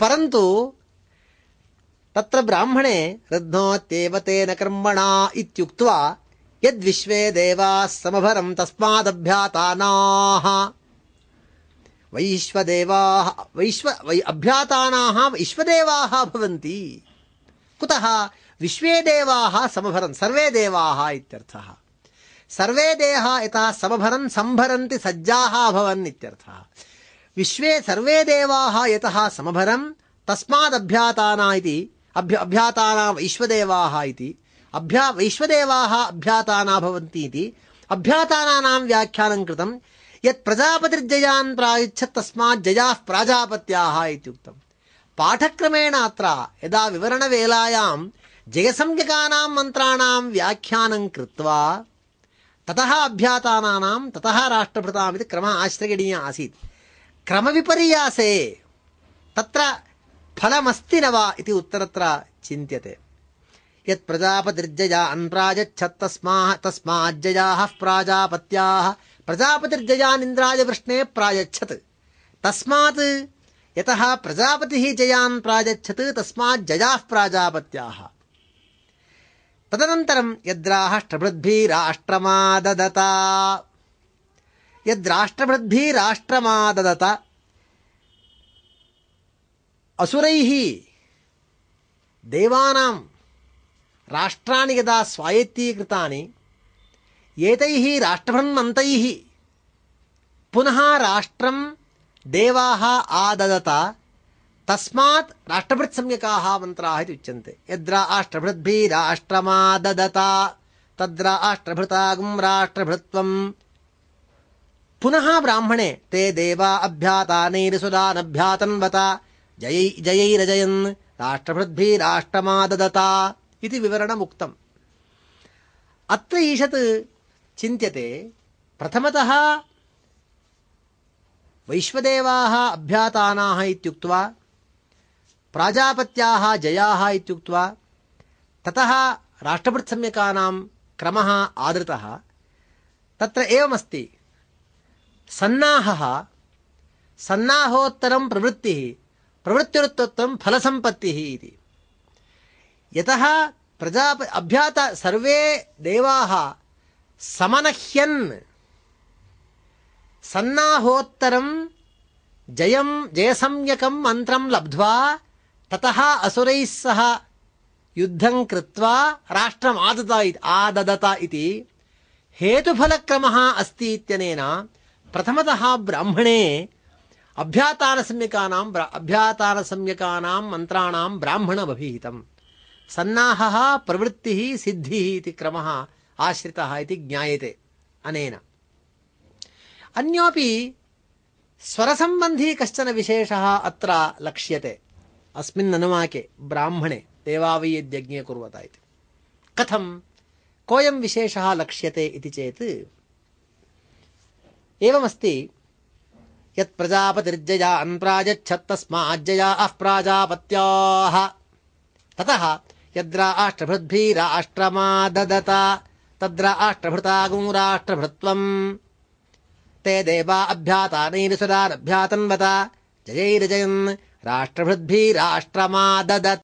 परन्तु तत्र ब्राह्मणे रध्नोत्येव तेन कर्मणा इत्युक्त्वा यद्विश्वे देवाः समभरं तस्मादभ्यातानाः वैश्वदेवाः, वैश्व, वै, अभ्यातानाः, वैश्वदेवाः भवन्ति। कुतः? विश्वे देवाः समभरन्, सर्वे देवाः इत्यर्थः। सर्वे देहाः यथा समभरन् सम्भरन्ति सज्जाः अभवन् इत्यर्थः। విశ్వే సర్వే దేవా యతః సమభరం తస్మాదభ్యాతానా ఇది అభ్య అభ్యాతానా వైశ్వదేవా ఇది అభ్యా వైశ్వదేవా అభ్యాతానా భవంతి ఇది అభ్యాతానా వ్యాఖ్యానం కృతం యత్ ప్రజాపతిర్జయాన్ ప్రాయుచ్చత్ తస్మాత్ జయా ప్రాజాపత్యాः ఇత్యుక్తం పాఠక్రమేణ అత్ర యదా వివరణవేలాయాం జయసంజ్ఞకానాం మంత్రాణం వ్యాఖ్యానం కృత్వా తతః అభ్యాతానా తతః రాష్ట్రభృతామితి క్రమ ఆశ్రయణీయ ఆసీత్। క్రమవిపర్యాసే తత్ర ఫలమస్తి నవా ఇది ఉత్తరత్ర చింత్యతే యత్ ప్రజాపతిర్జయా అన్ప్రాజచ్చత్తస్మా తస్మాజ్జయా ప్రాజాపత్యా ప్రజాపతిర్జయానింద్రాయ వృష్ణే ప్రాజచ్చత్ తస్మాత్ యత ప్రజాపతి జయాన్ ప్రాజచ్చత్ తస్మాజ్జయా ప్రాజాపత్యా తదనంతరం యద్రాష్ట్రభృద్భిరాష్ట్రమాదదతా యద్రాష్ట్రవృద్ధి రాష్ట్రమాదదత. అసురై దేవానాం రాష్ట్రాన్ని యదా స్వాయత్తీకృతాన్ని ఏతై రాష్ట్రభృన్మంతై పునః రాష్ట్రం దేవా ఆదదత తస్మాత్ రాష్ట్రభృత్ సమ్యకా మంత్రా ఇది ఉచ్యంతే. యద్రా రాష్ట్రమాదదత తద్రా ఆష్ట్రభృతాగం రాష్ట్రభృత్వం पुनः ब्राह्मणे ते देवा अभ्यातानैरसुदानभ्यातन्वत जयै जयैरजयन् राष्ट्रभृद्भिराष्ट्रमाददत इति विवरणमुक्तम्। अत्र ईषत् चिन्त्यते प्रथमतः वैश्वदेवाः अभ्यातानाः इत्युक्त्वा प्राजापत्याः जयाः इत्युक्त्वा ततः राष्ट्रभृत्सम्यकानां क्रमः आदृतः। तत्र एवमस्ति सन्नाहः सन्नाहोत्तरं प्रवृत्तिः प्रवृत्तिरुत्तरं फलसम्पत्तिः इति यतः प्रजाप अभ्यात सर्वे देवाः समनह्यन् सन्नाहोत्तरं जयं जयसंज्ञकं मन्त्रं लब्ध्वा ततः असुरैः सह युद्धं कृत्वा राष्ट्रम् आदत आददत इति हेतुफलक्रमः अस्ति ప్రథమత బ్రాహ్మణే అభ్యాతార సమ్యకానాం అభ్యాతార సమ్యకానాం మంత్రాణం బ్రాహ్మణమభిహితం. సన్నాహ ప్రవృత్తి సిద్ధి ఇది క్రమ ఆశ్రిత ఇది జ్ఞాయతే అనేన. అన్యోపి స్వరసంబంధీ కష్టన విశేష అత్ర లక్ష్యతే. అస్మిన్ అనువాకే బ్రాహ్మణే దేవావయజ్ఞే కుర్వత ఇది కథం కోయం విశేష లక్ష్యతే ఇది చేతి एवमस्ति यत् प्रजापतिर्जया अन्प्राजच्छत्तस्माज्जया अः प्राजापत्याः। ततः यद्राष्ट्रभृद्भिराष्ट्रमाददत तद्राष्ट्रभृतागुराष्ट्रभृत्वम् ते देवा अभ्यातानैरुसदानभ्यातन्वता जयैरजयन् राष्ट्रभृद्भिराष्ट्रमाददत्